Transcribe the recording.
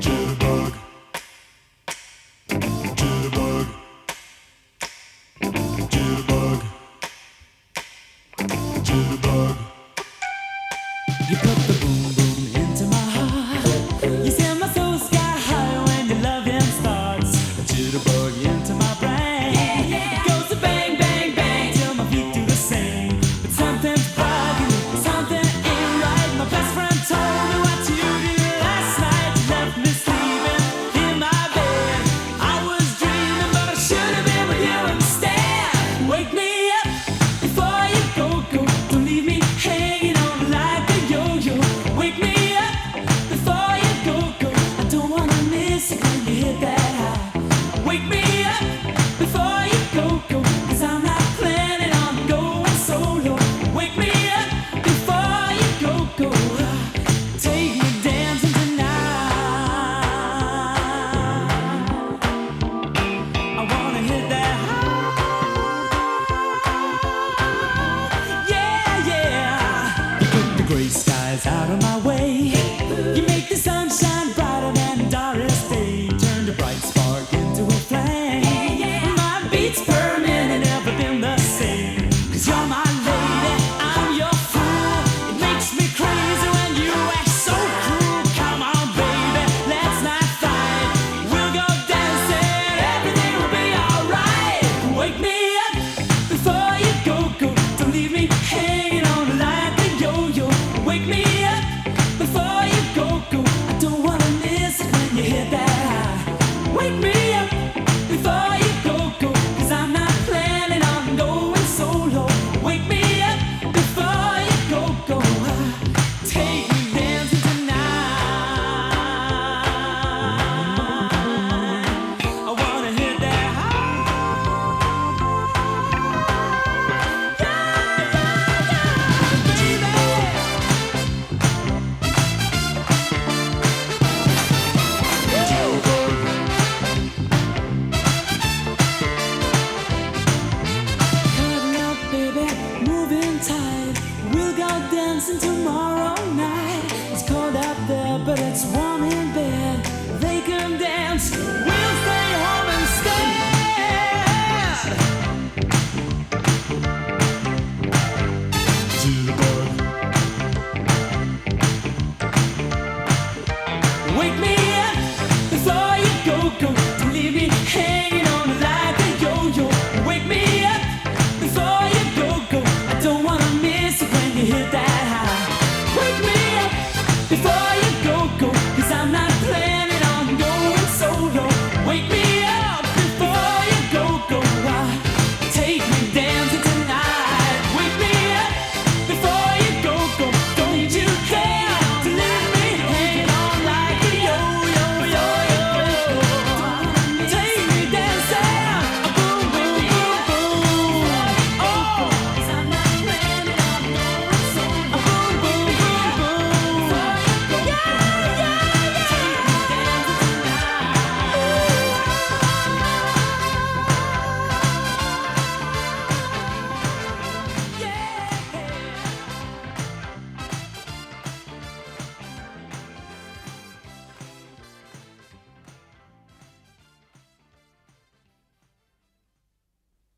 do. out of my way. We'll go dancing tomorrow night. It's cold out there, but it's warm in bed. They can dance.